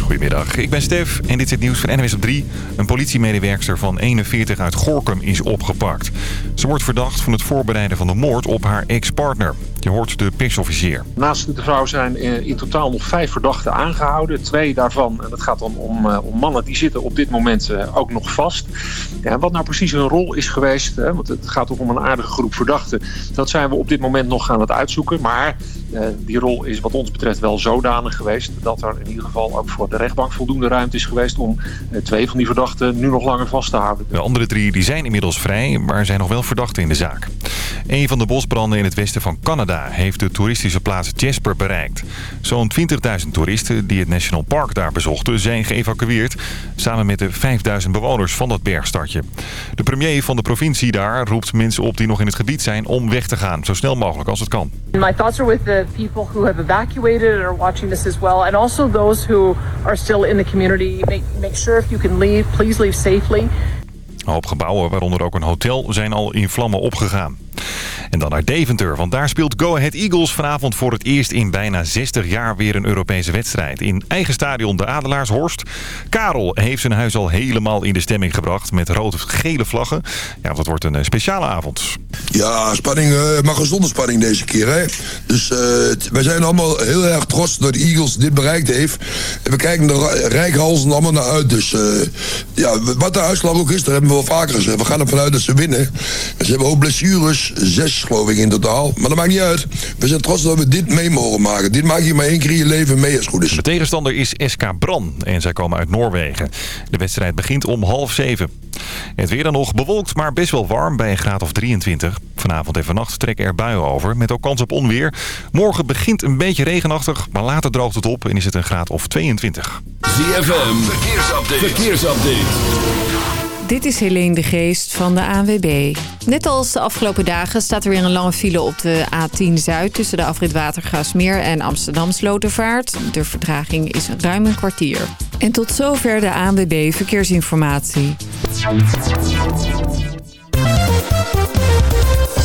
Goedemiddag, ik ben Stef en dit is het nieuws van NWS op 3. Een politiemedewerkster van 41 uit Gorkum is opgepakt. Ze wordt verdacht van het voorbereiden van de moord op haar ex-partner. Je hoort de persofficier. Naast de vrouw zijn in totaal nog vijf verdachten aangehouden. Twee daarvan, en dat gaat dan om, eh, om mannen, die zitten op dit moment eh, ook nog vast. Ja, wat nou precies hun rol is geweest, hè, want het gaat toch om een aardige groep verdachten. Dat zijn we op dit moment nog aan het uitzoeken. Maar eh, die rol is wat ons betreft wel zodanig geweest... dat er in ieder geval ook voor de rechtbank voldoende ruimte is geweest... om twee van die verdachten nu nog langer vast te houden. De andere drie die zijn inmiddels vrij, maar zijn nog wel verdachten in de zaak. Een van de bosbranden in het westen van Canada heeft de toeristische plaats Jasper bereikt. Zo'n 20.000 toeristen die het National Park daar bezochten zijn geëvacueerd... samen met de 5.000 bewoners van dat bergstadje. De premier van de provincie daar roept mensen op die nog in het gebied zijn om weg te gaan. Zo snel mogelijk als het kan. My thoughts are with the people who have evacuated and are watching this as well. And also those who are still in the community. Make, make sure if you can leave, please leave safely. Een hoop gebouwen, waaronder ook een hotel, zijn al in vlammen opgegaan. En dan naar Deventer, want daar speelt Go Ahead Eagles vanavond voor het eerst in bijna 60 jaar weer een Europese wedstrijd. In eigen stadion de Adelaarshorst. Karel heeft zijn huis al helemaal in de stemming gebracht met rood-gele vlaggen. Ja, dat wordt een eh, speciale avond. Ja, spanning, uh, maar gezonde spanning deze keer. Hè? Dus uh, wij zijn allemaal heel erg trots dat de Eagles dit bereikt heeft. En we kijken er rijkhalzen allemaal naar uit. Dus ja, wat de uitslag ook is, daar hebben we wel vaker gezegd. We gaan ervan uit dat ze winnen. ze hebben ook blessures, zes geloof ik in totaal. Maar dat maakt niet uit. We zijn trots dat we dit mee mogen maken. Dit maak je maar één keer in je leven mee als het goed is. De tegenstander is SK Bran en zij komen uit Noorwegen. De wedstrijd begint om half zeven. Het weer dan nog bewolkt, maar best wel warm bij een graad of 23. Vanavond en vannacht trekken er buien over, met ook kans op onweer. Morgen begint een beetje regenachtig, maar later droogt het op en is het een graad of 22. ZFM, verkeersupdate. verkeersupdate. Dit is Helene de Geest van de ANWB. Net als de afgelopen dagen staat er weer een lange file op de A10 Zuid... tussen de afrit Watergaasmeer en Amsterdam Slotervaart. De vertraging is ruim een kwartier. En tot zover de ANWB Verkeersinformatie.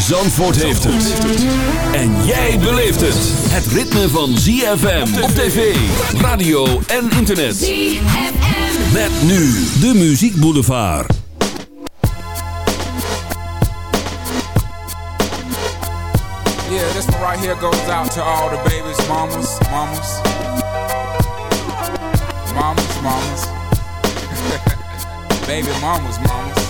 Zandvoort heeft het. En jij beleeft het. Het ritme van ZFM op tv, radio en internet. ZFM. Met nu de Muziek Boulevard. Yeah, this one right here goes out to all the babies, mamas, mamas. Mamas, mamas. Baby mamas, mamas.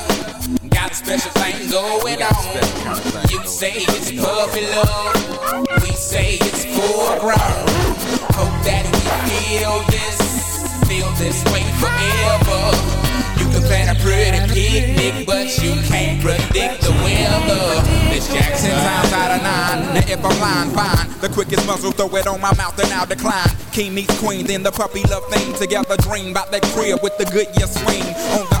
special thing going on. You say it's puppy love. We say it's foreground. Hope that we feel this, feel this way forever. You can plan a pretty picnic, but you can't predict the weather. Miss Jackson times out of nine. Now if I'm lying, fine. The quickest muzzle, throw it on my mouth and I'll decline. King meets queen, then the puppy love thing. Together dream about that crib with the good year swing. On the oak tree, I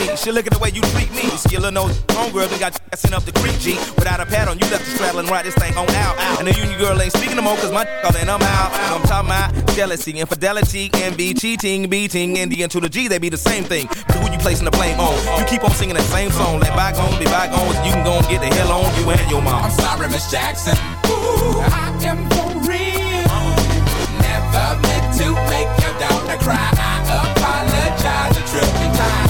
Me. She look at the way you treat me. You Skillin' those homegirl done got sent up the creek, G. Without a pad on, you left the straddle right this thing on out. And the union girl ain't speaking no more, cause my all in, I'm out. I'm talking about jealousy, infidelity, envy, cheating, beating, and the to the G, they be the same thing. But who you placing the blame on? You keep on singing that same song. Let bygones be bygones, you can go and get the hell on you and your mom. I'm sorry, Miss Jackson. Ooh, I am for real. Never meant to make your daughter cry. I apologize a trillion times.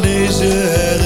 Deze.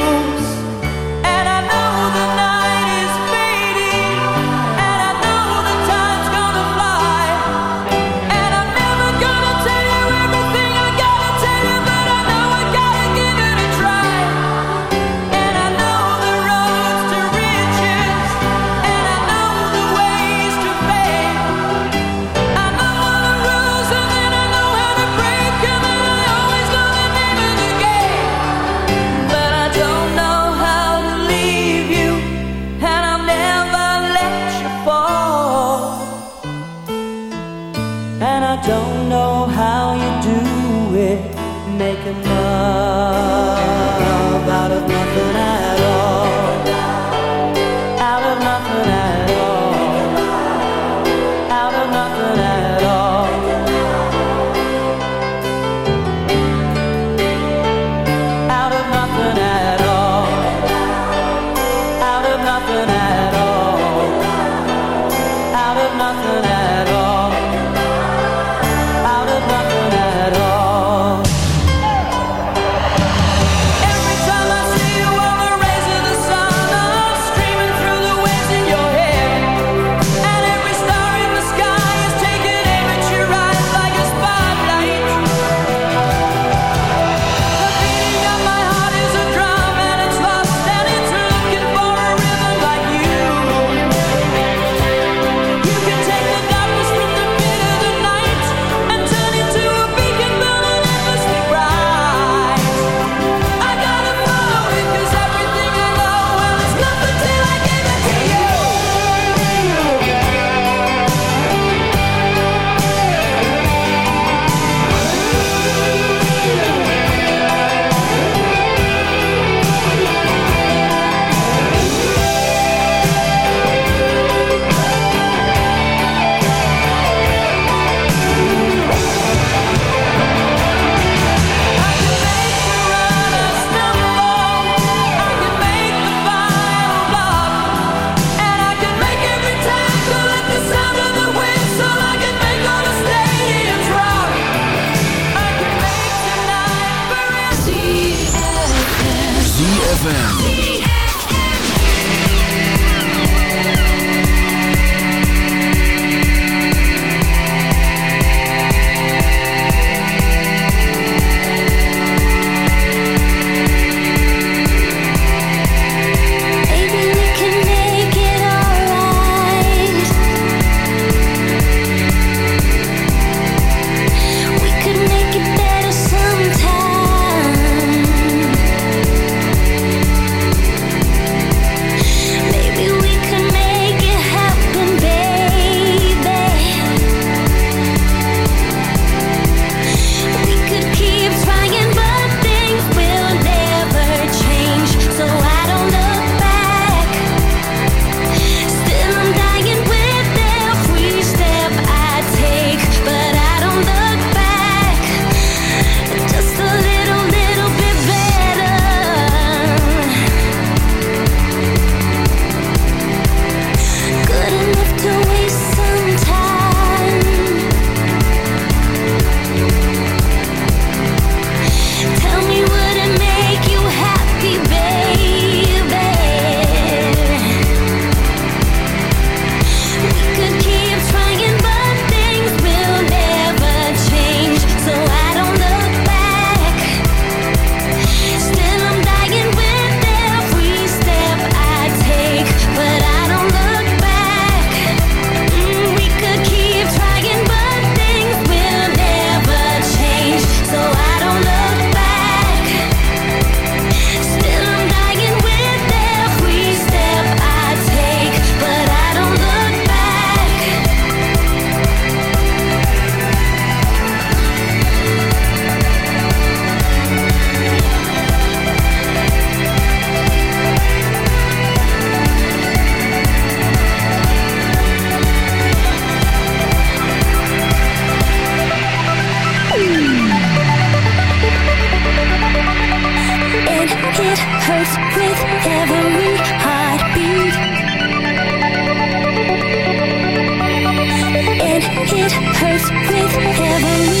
With every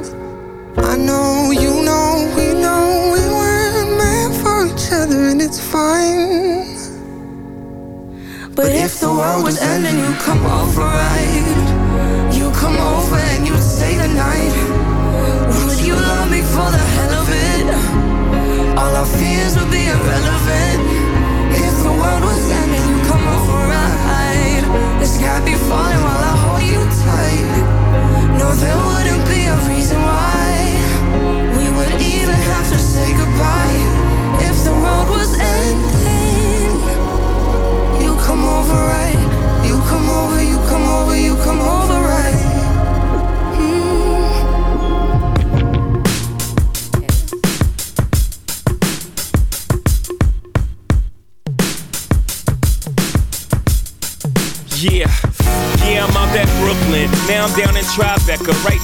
Know you know we know we weren't meant for each other and it's fine. But if the world was ending, you come over, right?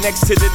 Next to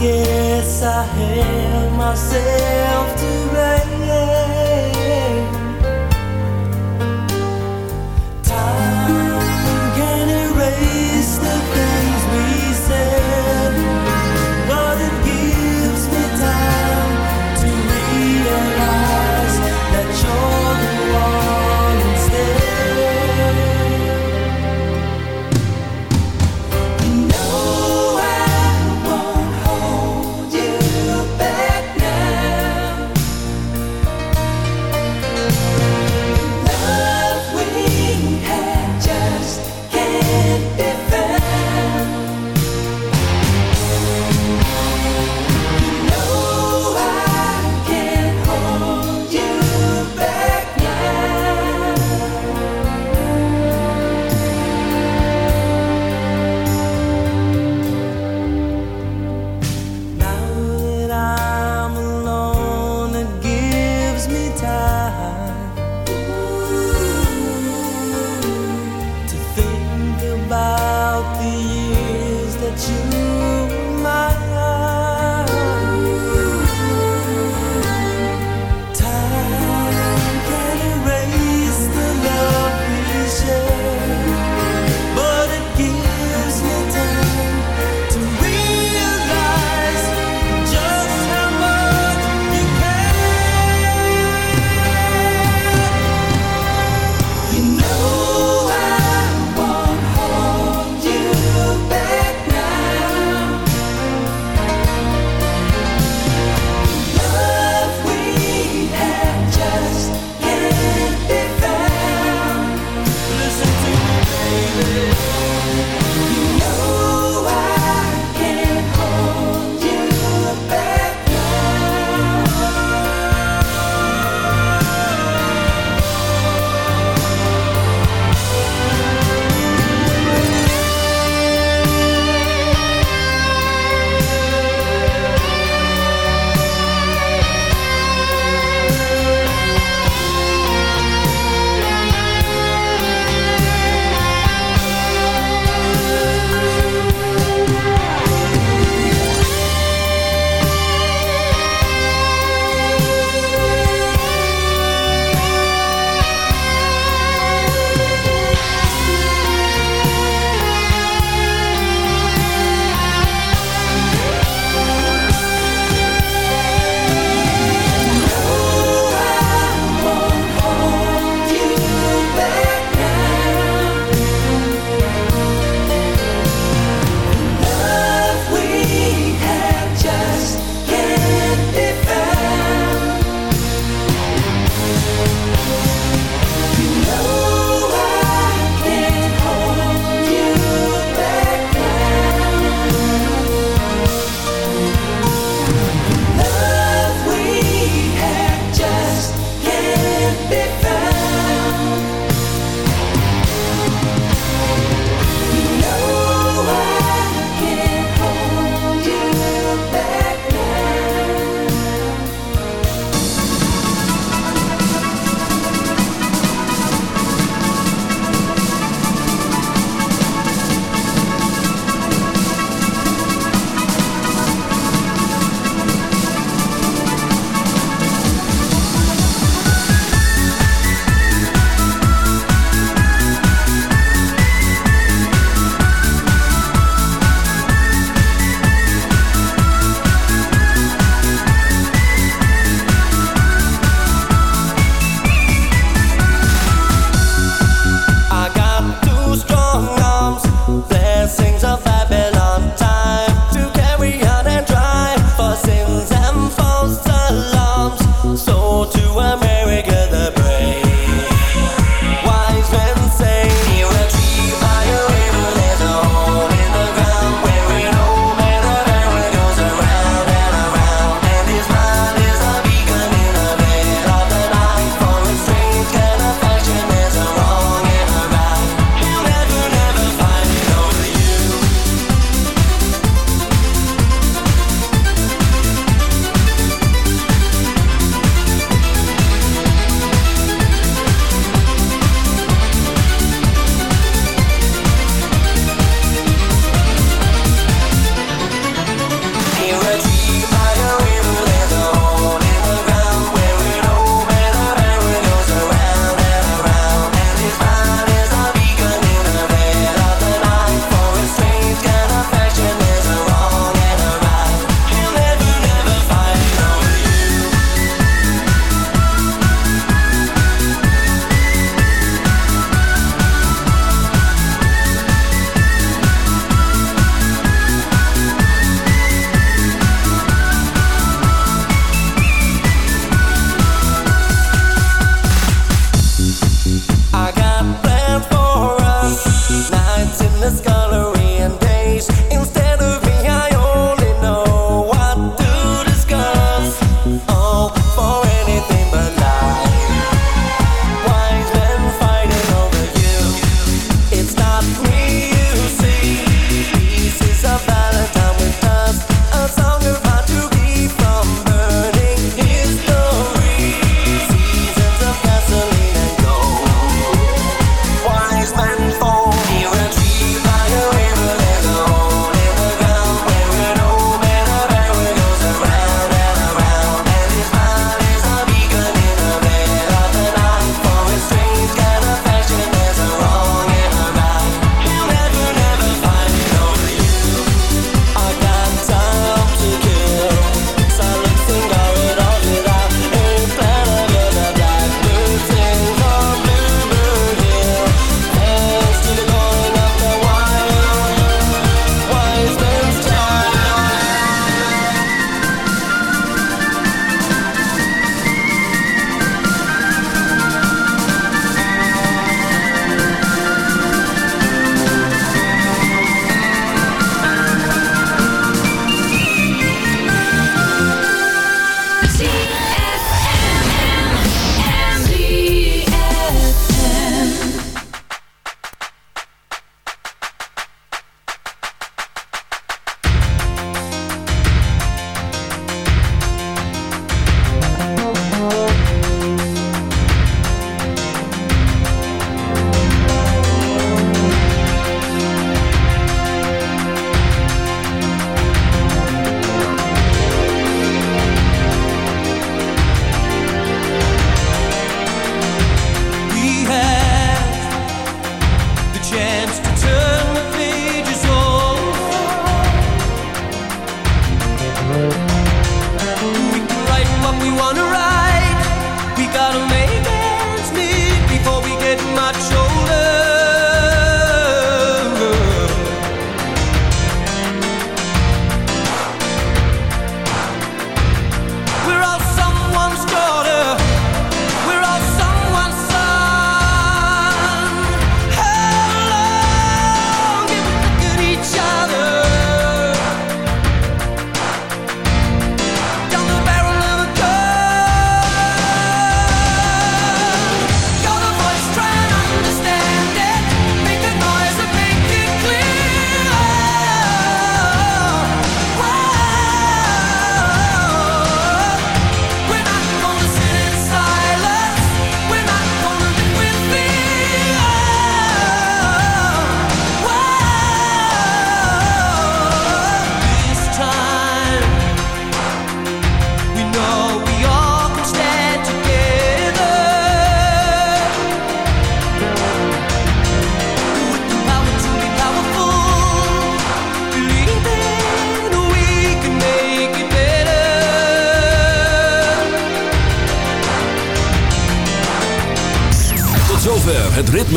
Guess I held myself to blame.